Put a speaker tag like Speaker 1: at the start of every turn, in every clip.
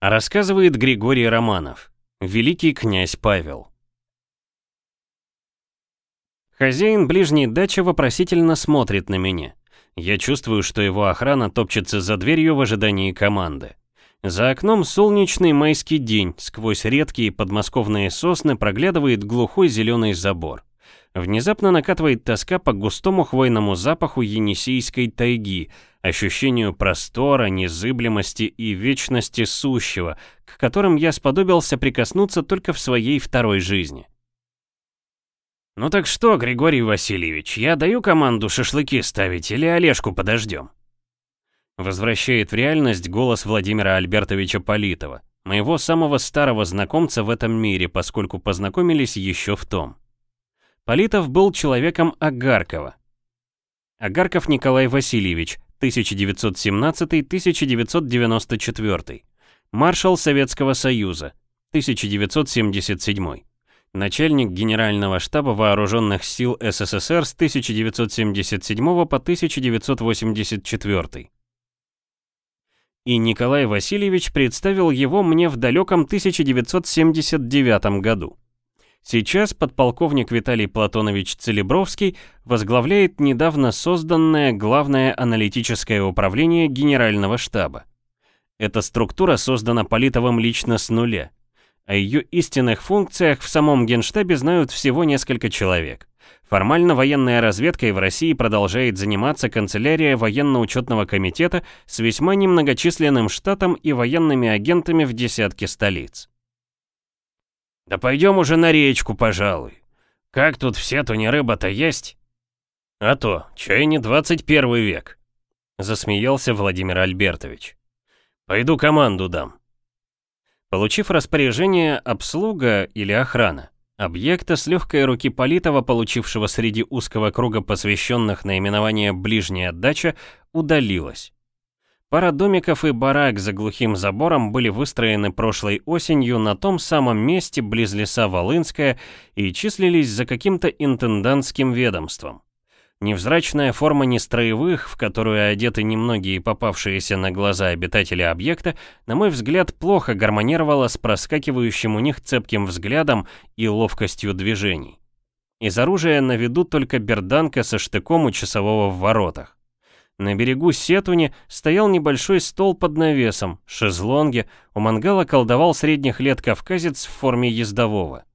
Speaker 1: Рассказывает Григорий Романов, великий князь Павел. Хозяин ближней дачи вопросительно смотрит на меня. Я чувствую, что его охрана топчется за дверью в ожидании команды. За окном солнечный майский день, сквозь редкие подмосковные сосны проглядывает глухой зеленый забор. Внезапно накатывает тоска по густому хвойному запаху енисейской тайги, ощущению простора, незыблемости и вечности сущего, к которым я сподобился прикоснуться только в своей второй жизни. «Ну так что, Григорий Васильевич, я даю команду шашлыки ставить или Олежку подождем?» Возвращает в реальность голос Владимира Альбертовича Политова, моего самого старого знакомца в этом мире, поскольку познакомились еще в том. Политов был человеком Агаркова. Агарков Николай Васильевич, 1917-1994. Маршал Советского Союза, 1977. Начальник Генерального штаба Вооруженных сил СССР с 1977 по 1984. И Николай Васильевич представил его мне в далеком 1979 году. Сейчас подполковник Виталий Платонович Целебровский возглавляет недавно созданное Главное аналитическое управление Генерального штаба. Эта структура создана Политовым лично с нуля. О ее истинных функциях в самом Генштабе знают всего несколько человек. Формально военной разведкой в России продолжает заниматься канцелярия военно-учетного комитета с весьма немногочисленным штатом и военными агентами в десятке столиц. «Да пойдем уже на речку, пожалуй. Как тут все то не рыба-то есть?» «А то, чай не 21 век», — засмеялся Владимир Альбертович. «Пойду команду дам». Получив распоряжение обслуга или охрана, объекта с легкой руки Политова, получившего среди узкого круга посвященных наименование «ближняя отдача», удалилась. Пара домиков и барак за глухим забором были выстроены прошлой осенью на том самом месте близ леса Волынская и числились за каким-то интендантским ведомством. Невзрачная форма нестроевых, в которую одеты немногие попавшиеся на глаза обитатели объекта, на мой взгляд, плохо гармонировала с проскакивающим у них цепким взглядом и ловкостью движений. Из оружия на виду только берданка со штыком у часового в воротах. На берегу Сетуни стоял небольшой стол под навесом, шезлонги, у мангала колдовал средних лет кавказец в форме ездового.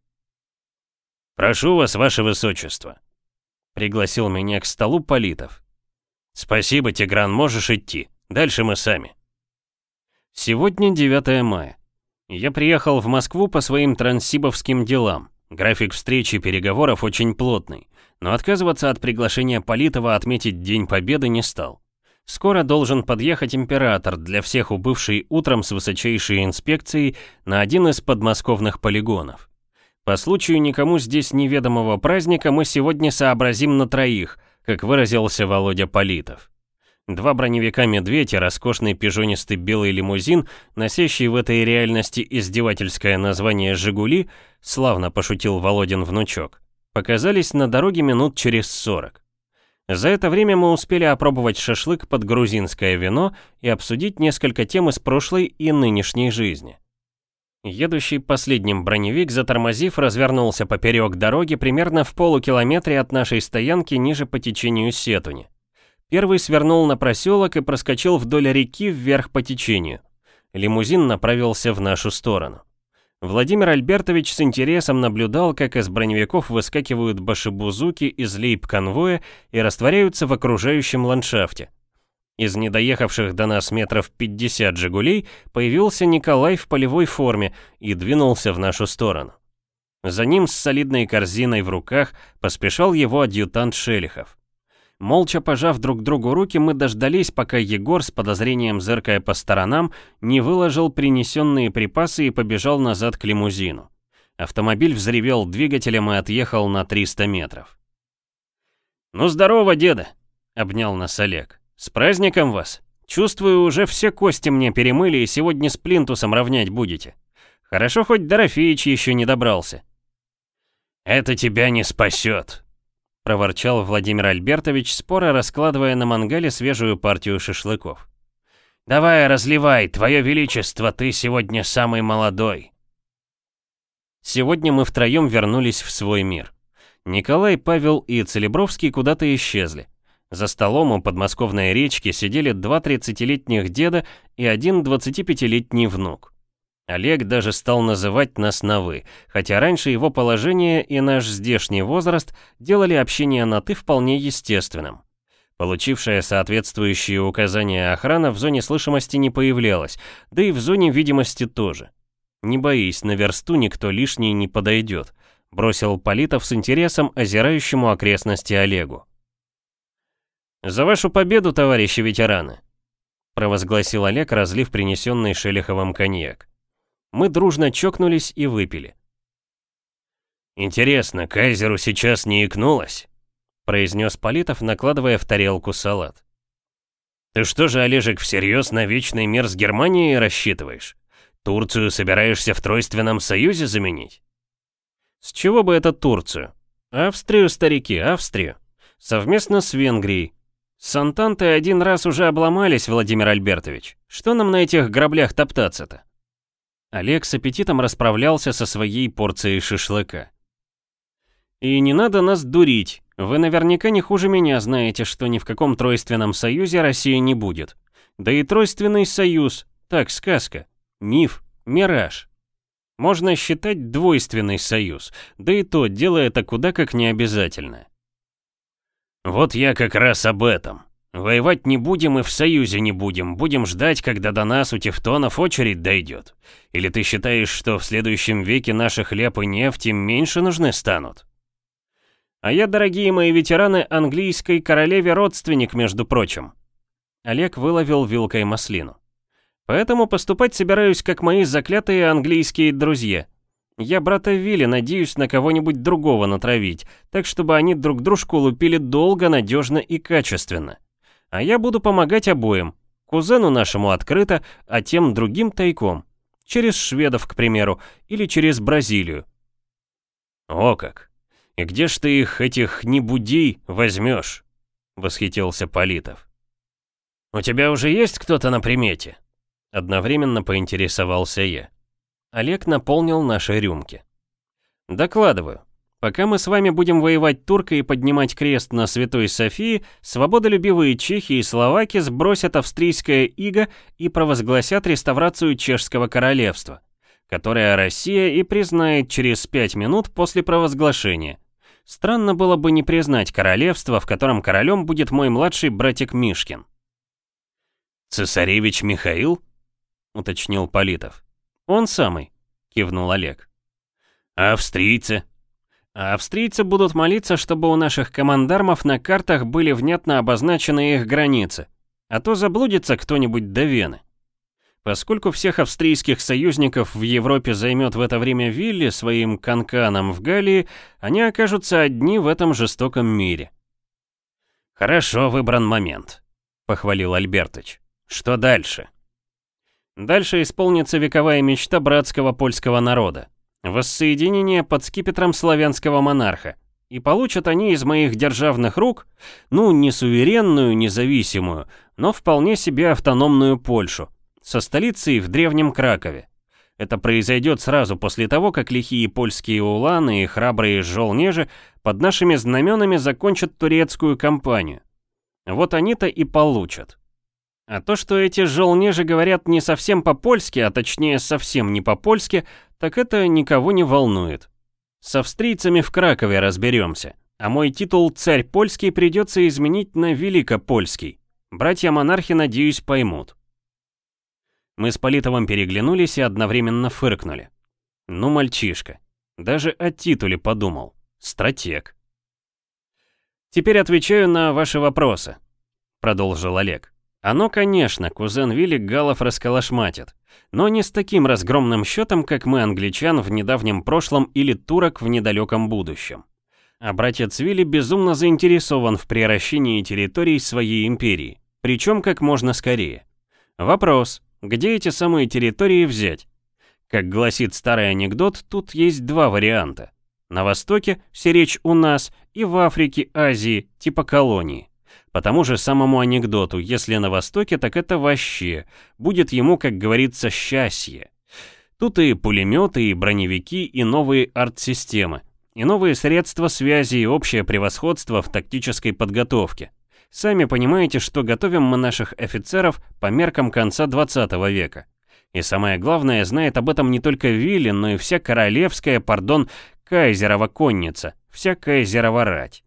Speaker 1: «Прошу вас, ваше высочество», — пригласил меня к столу Политов. «Спасибо, Тигран, можешь идти. Дальше мы сами». Сегодня 9 мая. Я приехал в Москву по своим транссибовским делам. График встречи и переговоров очень плотный но отказываться от приглашения Политова отметить День Победы не стал. Скоро должен подъехать император, для всех убывший утром с высочайшей инспекцией на один из подмосковных полигонов. По случаю никому здесь неведомого праздника мы сегодня сообразим на троих, как выразился Володя Политов. Два броневика «Медведь» и роскошный пижонистый белый лимузин, носящий в этой реальности издевательское название «Жигули», славно пошутил Володин внучок, показались на дороге минут через 40. За это время мы успели опробовать шашлык под грузинское вино и обсудить несколько тем из прошлой и нынешней жизни. Едущий последним броневик, затормозив, развернулся поперек дороги примерно в полукилометре от нашей стоянки ниже по течению Сетуни. Первый свернул на проселок и проскочил вдоль реки вверх по течению. Лимузин направился в нашу сторону. Владимир Альбертович с интересом наблюдал, как из броневиков выскакивают башибузуки из лейб-конвоя и растворяются в окружающем ландшафте. Из недоехавших до нас метров 50 «Жигулей» появился Николай в полевой форме и двинулся в нашу сторону. За ним с солидной корзиной в руках поспешал его адъютант Шелихов. Молча пожав друг другу руки, мы дождались, пока Егор, с подозрением зыркая по сторонам, не выложил принесенные припасы и побежал назад к лимузину. Автомобиль взревел двигателем и отъехал на 300 метров. «Ну здорово, деда!» — обнял нас Олег. «С праздником вас! Чувствую, уже все кости мне перемыли и сегодня с плинтусом равнять будете. Хорошо, хоть Дорофеич еще не добрался». «Это тебя не спасет», проворчал Владимир Альбертович, споро раскладывая на мангале свежую партию шашлыков.
Speaker 2: Давай, разливай, твое величество, ты сегодня самый молодой.
Speaker 1: Сегодня мы втроем вернулись в свой мир. Николай, Павел и Целебровский куда-то исчезли. За столом у подмосковной речки сидели два 30-летних деда и один 25-летний внук. Олег даже стал называть нас на «вы», хотя раньше его положение и наш здешний возраст делали общение на «ты» вполне естественным. Получившая соответствующие указания охрана в зоне слышимости не появлялась, да и в зоне видимости тоже. Не боись, на версту никто лишний не подойдет, бросил Политов с интересом озирающему окрестности Олегу. «За вашу победу, товарищи ветераны!» провозгласил Олег, разлив принесенный Шелиховым коньяк. Мы дружно чокнулись и выпили.
Speaker 2: «Интересно, Кайзеру сейчас не икнулось?» произнес Политов, накладывая в тарелку салат. «Ты что же, Олежек, всерьез на вечный мир с Германией рассчитываешь? Турцию собираешься в Тройственном Союзе заменить?»
Speaker 1: «С чего бы это Турцию? Австрию, старики, Австрию. Совместно с Венгрией. С Антанты один раз уже обломались, Владимир Альбертович. Что нам на этих граблях топтаться-то?» Олег с аппетитом расправлялся со своей порцией шашлыка. «И не надо нас дурить. Вы наверняка не хуже меня знаете, что ни в каком тройственном союзе Россия не будет. Да и тройственный союз, так, сказка, миф, мираж. Можно считать двойственный союз, да и то дело это куда как необязательно.
Speaker 2: Вот я как раз об этом. Воевать не будем и в союзе не будем, будем ждать, когда до нас у тевтонов очередь дойдет. Или ты считаешь, что в следующем веке наши хлеб и нефть им меньше нужны станут?
Speaker 1: А я, дорогие мои ветераны, английской королеве родственник, между прочим. Олег выловил вилкой маслину. Поэтому поступать собираюсь, как мои заклятые английские друзья. Я брата Вилли надеюсь на кого-нибудь другого натравить, так чтобы они друг дружку лупили долго, надежно и качественно. А я буду помогать обоим. Кузену нашему открыто, а тем другим тайком. Через шведов, к примеру, или через Бразилию.
Speaker 2: О как! «И где ж ты их, этих небудей, возьмешь?» — восхитился Политов. «У тебя уже есть кто-то на примете?» Одновременно поинтересовался я.
Speaker 1: Олег наполнил наши рюмки. «Докладываю. Пока мы с вами будем воевать туркой и поднимать крест на Святой Софии, свободолюбивые чехи и словаки сбросят австрийское иго и провозгласят реставрацию чешского королевства, которое Россия и признает через пять минут после провозглашения, Странно было бы не признать королевство, в котором королем будет мой младший братик Мишкин.
Speaker 2: «Цесаревич Михаил?» — уточнил Политов.
Speaker 1: «Он самый», — кивнул Олег.
Speaker 2: «А австрийцы?»
Speaker 1: «А австрийцы будут молиться, чтобы у наших командармов на картах были внятно обозначены их границы, а то заблудится кто-нибудь до Вены». Поскольку всех австрийских союзников в Европе займет в это время Вилли своим канканом в Галлии, они окажутся одни в этом жестоком мире.
Speaker 2: «Хорошо выбран момент», — похвалил Альбертыч. «Что дальше?»
Speaker 1: Дальше исполнится вековая мечта братского польского народа. Воссоединение под скипетром славянского монарха. И получат они из моих державных рук, ну, не суверенную, независимую, но вполне себе автономную Польшу, со столицей в древнем Кракове. Это произойдет сразу после того, как лихие польские уланы и храбрые жолнежи под нашими знаменами закончат турецкую кампанию. Вот они-то и получат. А то, что эти жолнежи говорят не совсем по-польски, а точнее совсем не по-польски, так это никого не волнует. С австрийцами в Кракове разберемся, а мой титул «Царь польский» придется изменить на «Великопольский». Братья-монархи, надеюсь, поймут. Мы с Политовым переглянулись и одновременно фыркнули. Ну, мальчишка. Даже о титуле подумал. Стратег. Теперь отвечаю на ваши вопросы, продолжил Олег. Оно, конечно, кузен Вилли Галов расколошматит, но не с таким разгромным счетом, как мы, англичан, в недавнем прошлом или турок в недалеком будущем. А братец Вилли безумно заинтересован в приращении территорий своей империи, причем как можно скорее. Вопрос, где эти самые территории взять? Как гласит старый анекдот, тут есть два варианта. На востоке – сиречь у нас, и в Африке, Азии, типа колонии. По тому же самому анекдоту, если на Востоке, так это вообще. Будет ему, как говорится, счастье. Тут и пулеметы, и броневики, и новые арт-системы, и новые средства связи, и общее превосходство в тактической подготовке. Сами понимаете, что готовим мы наших офицеров по меркам конца 20 века. И самое главное, знает об этом не только Вилли, но и вся королевская, пардон, кайзерова конница, вся кайзерова рать.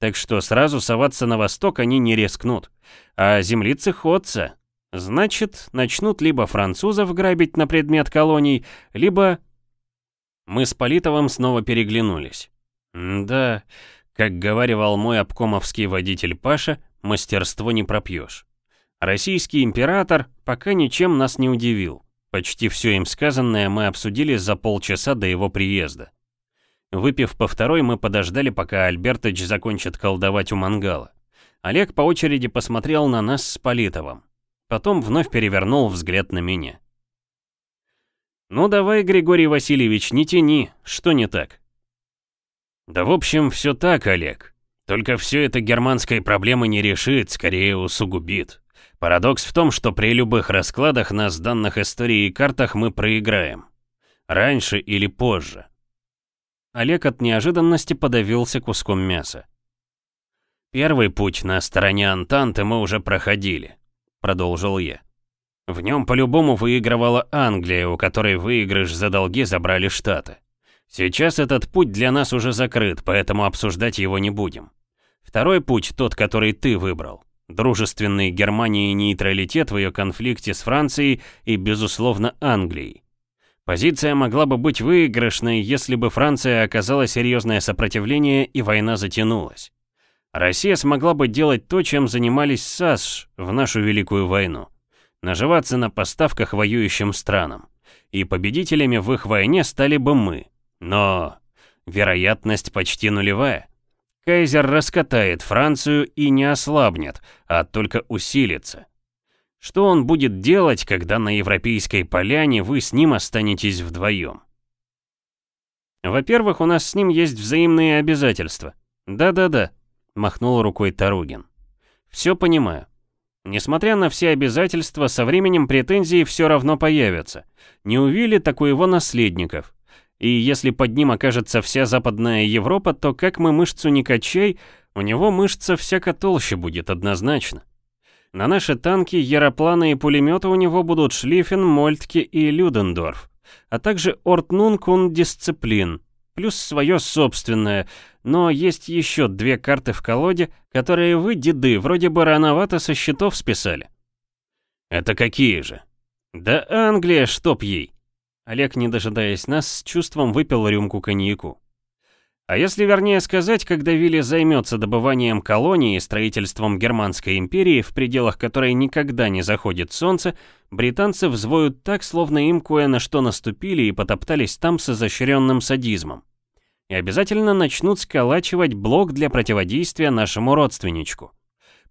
Speaker 1: Так что сразу соваться на восток они не рискнут. А землицы ходца, значит, начнут либо французов грабить на предмет колоний, либо... Мы с Политовым снова переглянулись. да, как говаривал мой обкомовский водитель Паша, мастерство не пропьешь. Российский император пока ничем нас не удивил. Почти все им сказанное мы обсудили за полчаса до его приезда. Выпив по второй, мы подождали, пока Альбертыч закончит колдовать у мангала. Олег по очереди посмотрел на нас с Политовым. Потом вновь перевернул взгляд на меня. «Ну давай, Григорий Васильевич, не тяни, что не так?» «Да в общем, все так, Олег. Только все это германской проблемы не решит, скорее усугубит. Парадокс в том, что при любых раскладах на сданных истории и картах мы проиграем. Раньше или позже. Олег от неожиданности подавился куском мяса. «Первый путь на стороне Антанты мы уже проходили», — продолжил я. «В нем по-любому выигрывала Англия, у которой выигрыш за долги забрали Штаты. Сейчас этот путь для нас уже закрыт, поэтому обсуждать его не будем. Второй путь, тот, который ты выбрал. Дружественный Германии нейтралитет в ее конфликте с Францией и, безусловно, Англией. Позиция могла бы быть выигрышной, если бы Франция оказала серьезное сопротивление и война затянулась. Россия смогла бы делать то, чем занимались САСШ в нашу Великую войну. Наживаться на поставках воюющим странам. И победителями в их войне стали бы мы. Но вероятность почти нулевая. Кайзер раскатает Францию и не ослабнет, а только усилится. Что он будет делать, когда на Европейской поляне вы с ним останетесь вдвоем? Во-первых, у нас с ним есть взаимные обязательства. Да-да-да, махнул рукой Таругин. Все понимаю. Несмотря на все обязательства, со временем претензии все равно появятся. Не у Вилли, так у его наследников. И если под ним окажется вся Западная Европа, то как мы мышцу не качай, у него мышца всяко толще будет однозначно. На наши танки, яропланы и пулеметы у него будут Шлиффен, Мольтке и Людендорф, а также Ортнунг und Дисциплин, плюс свое собственное, но есть еще две карты в колоде, которые вы, деды, вроде бы рановато со счетов списали. Это какие же? Да Англия, чтоб ей. Олег, не дожидаясь нас, с чувством выпил рюмку коньяку. А если вернее сказать, когда Вилли займется добыванием колонии и строительством Германской империи, в пределах которой никогда не заходит солнце, британцы взвоют так, словно им кое на что наступили и потоптались там с изощренным садизмом. И обязательно начнут сколачивать блок для противодействия нашему родственничку.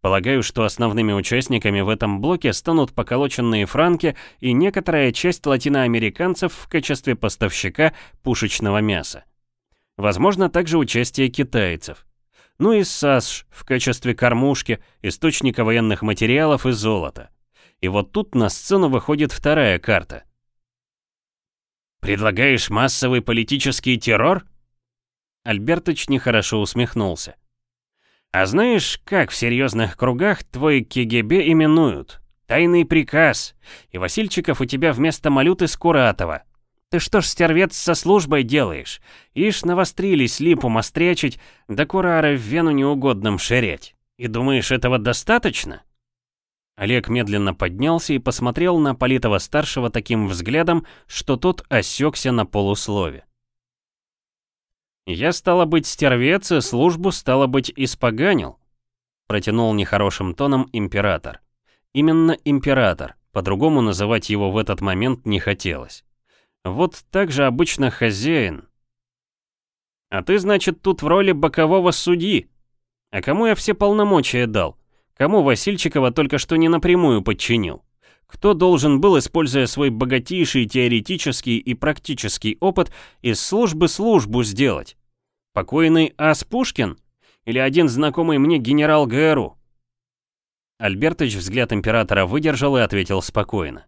Speaker 1: Полагаю, что основными участниками в этом блоке станут поколоченные франки и некоторая часть латиноамериканцев в качестве поставщика пушечного мяса. Возможно также участие китайцев. Ну и САСШ в качестве кормушки, источника военных материалов и золота. И вот тут на сцену выходит вторая карта. «Предлагаешь массовый политический террор?» Альбертыч нехорошо усмехнулся. «А знаешь, как в серьезных кругах твой КГБ именуют? Тайный приказ. И Васильчиков у тебя вместо Малюты Скуратова. Ты что ж, стервец, со службой делаешь? Ишь, навострились липу мострячить, да курары в вену неугодным шерять. И думаешь, этого достаточно?» Олег медленно поднялся и посмотрел на Политова-старшего таким взглядом, что тот осекся на полуслове. «Я, стало быть, стервец, и службу, стало быть, испоганил», протянул нехорошим тоном император. Именно император, по-другому называть его в этот момент не хотелось. Вот так же обычно хозяин. А ты, значит, тут в роли бокового судьи. А кому я все полномочия дал? Кому Васильчикова только что не напрямую подчинил? Кто должен был, используя свой богатейший теоретический и практический опыт, из службы службу сделать? Покойный Ас Пушкин? Или один знакомый мне генерал ГРУ? Альбертыч взгляд императора выдержал и ответил спокойно.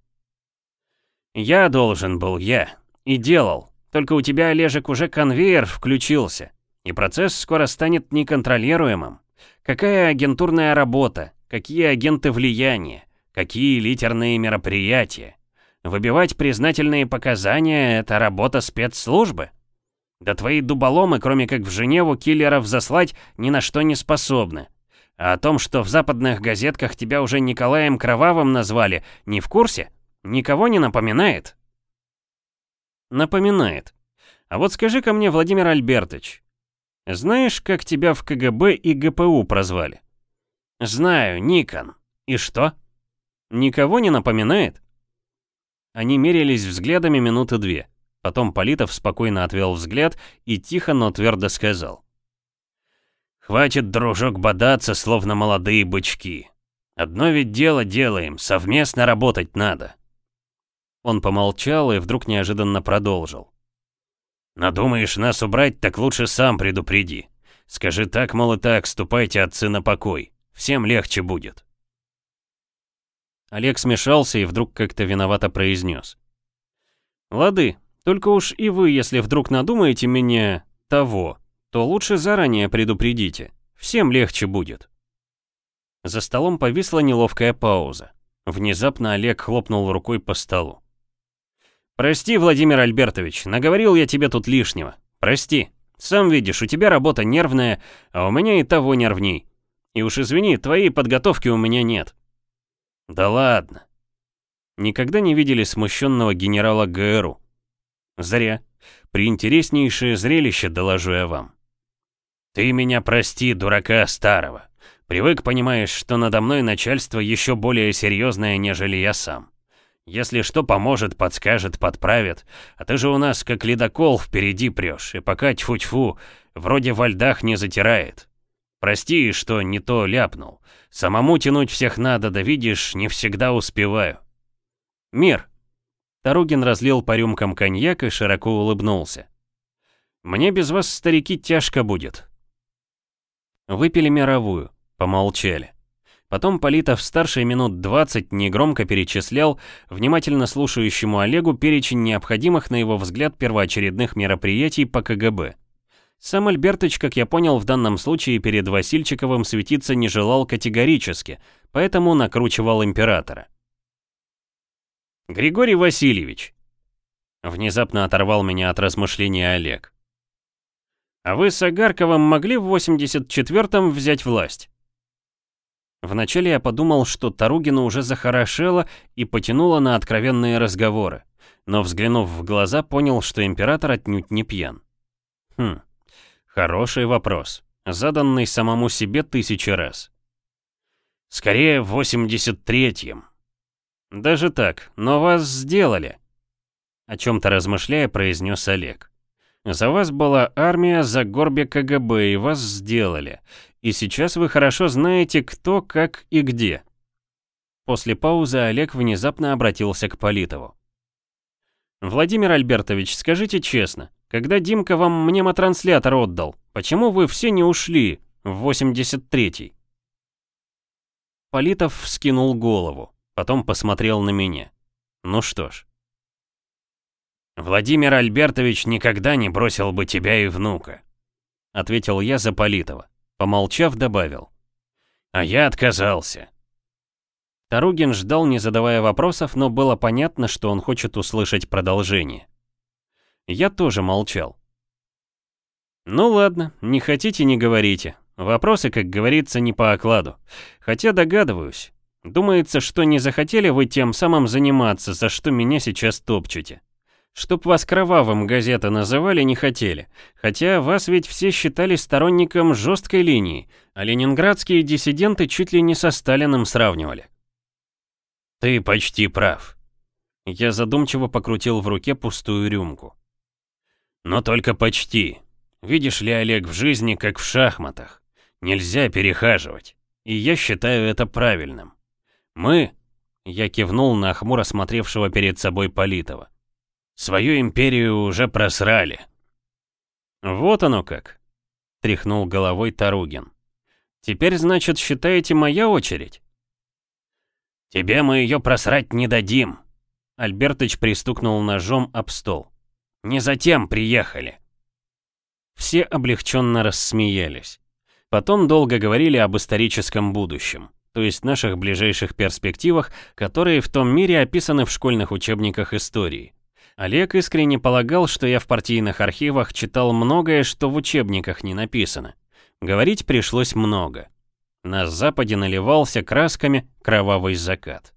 Speaker 1: «Я должен был, я. И делал. Только у тебя, Олежек, уже конвейер включился. И процесс скоро станет неконтролируемым. Какая агентурная работа? Какие агенты влияния? Какие литерные мероприятия? Выбивать признательные показания — это работа спецслужбы? Да твои дуболомы, кроме как в Женеву, киллеров заслать, ни на что не способны. А о том, что в западных газетках тебя уже Николаем Кровавым назвали, не в курсе? Никого не напоминает? Напоминает. А вот скажи-ка мне, Владимир Альбертович, знаешь, как тебя в КГБ и ГПУ прозвали? Знаю, Никон. И что? Никого не напоминает? Они мерились взглядами минуты две. Потом Политов спокойно отвел взгляд и тихо, но твердо сказал. «Хватит, дружок, бодаться, словно молодые бычки. Одно ведь дело делаем, совместно работать надо». Он помолчал и вдруг неожиданно продолжил. «Надумаешь нас убрать, так лучше сам предупреди. Скажи так, мол, и так, ступайте отцы на покой. Всем легче будет». Олег смешался и вдруг как-то виновато произнес. «Лады, только уж и вы, если вдруг надумаете меня того, то лучше заранее предупредите. Всем легче будет». За столом повисла неловкая пауза. Внезапно Олег хлопнул рукой по столу. «Прости, Владимир Альбертович, наговорил я тебе тут лишнего. Прости. Сам видишь, у тебя работа нервная, а у меня и того нервней. И уж извини, твоей подготовки у меня нет. Да ладно. Никогда не видели смущенного генерала ГРУ. Зря. Приинтереснейшее зрелище доложу я вам. Ты меня прости, дурака старого. Привык, понимаешь, что надо мной начальство еще более серьезное, нежели я сам. Если что поможет, подскажет, подправит. А ты же у нас как ледокол впереди прешь, и пока тьфу-тьфу, вроде во льдах не затирает. Прости, что не то ляпнул. Самому тянуть всех надо, да видишь, не всегда успеваю. Мир. Таругин разлил по рюмкам коньяк и широко улыбнулся. Мне без вас, старики, тяжко будет. Выпили мировую, помолчали. Потом Политов-старший минут 20 негромко перечислял внимательно слушающему Олегу перечень необходимых, на его взгляд, первоочередных мероприятий по КГБ. Сам Альбертыч, как я понял, в данном случае перед Васильчиковым светиться не желал категорически, поэтому накручивал императора. «Григорий Васильевич!» Внезапно оторвал меня от размышления Олег. «А вы с Агарковым могли в 84-м взять власть?» Вначале я подумал, что Таругина уже захорошела и потянула на откровенные разговоры, но взглянув в глаза, понял, что император отнюдь не пьян. Хм, Хороший вопрос, заданный самому себе тысячи раз. Скорее, в 83-м. Даже так, но вас сделали. О чем-то размышляя, произнес Олег. За вас была армия, за горбе КГБ, и вас сделали. И сейчас вы хорошо знаете, кто, как и где. После паузы Олег внезапно обратился к Политову. «Владимир Альбертович, скажите честно, когда Димка вам мнемотранслятор отдал, почему вы все не ушли в 83-й?» Политов вскинул голову, потом посмотрел на меня. Ну что ж. «Владимир Альбертович никогда не бросил бы тебя и внука», — ответил я за Политова. Помолчав, добавил. «А я отказался». Таругин ждал, не задавая вопросов, но было понятно, что он хочет услышать продолжение. Я тоже молчал. Ну ладно, не хотите, не говорите. Вопросы, как говорится, не по окладу. Хотя догадываюсь. Думается, что не захотели вы тем самым заниматься, за что меня сейчас топчете. Чтоб вас кровавым газеты называли, не хотели. Хотя вас ведь все считали сторонником жесткой линии, а ленинградские диссиденты чуть ли не со Сталиным сравнивали. Ты почти прав. Я задумчиво покрутил в руке пустую рюмку. Но только почти. Видишь ли, Олег, в жизни как в шахматах. Нельзя перехаживать. И я считаю это правильным. Мы, я кивнул на хмуро смотревшего перед собой Политова, свою империю уже просрали. Вот оно как, тряхнул головой Таругин. Теперь, значит, считаете моя очередь?
Speaker 2: «Тебе мы ее просрать не дадим!»
Speaker 1: Альбертыч пристукнул ножом об стол.
Speaker 2: «Не затем приехали!»
Speaker 1: Все облегченно рассмеялись. Потом долго говорили об историческом будущем, то есть наших ближайших перспективах, которые в том мире описаны в школьных учебниках истории. Олег искренне полагал, что я в партийных архивах читал многое, что в учебниках не написано. Говорить пришлось много. На западе наливался красками кровавый закат.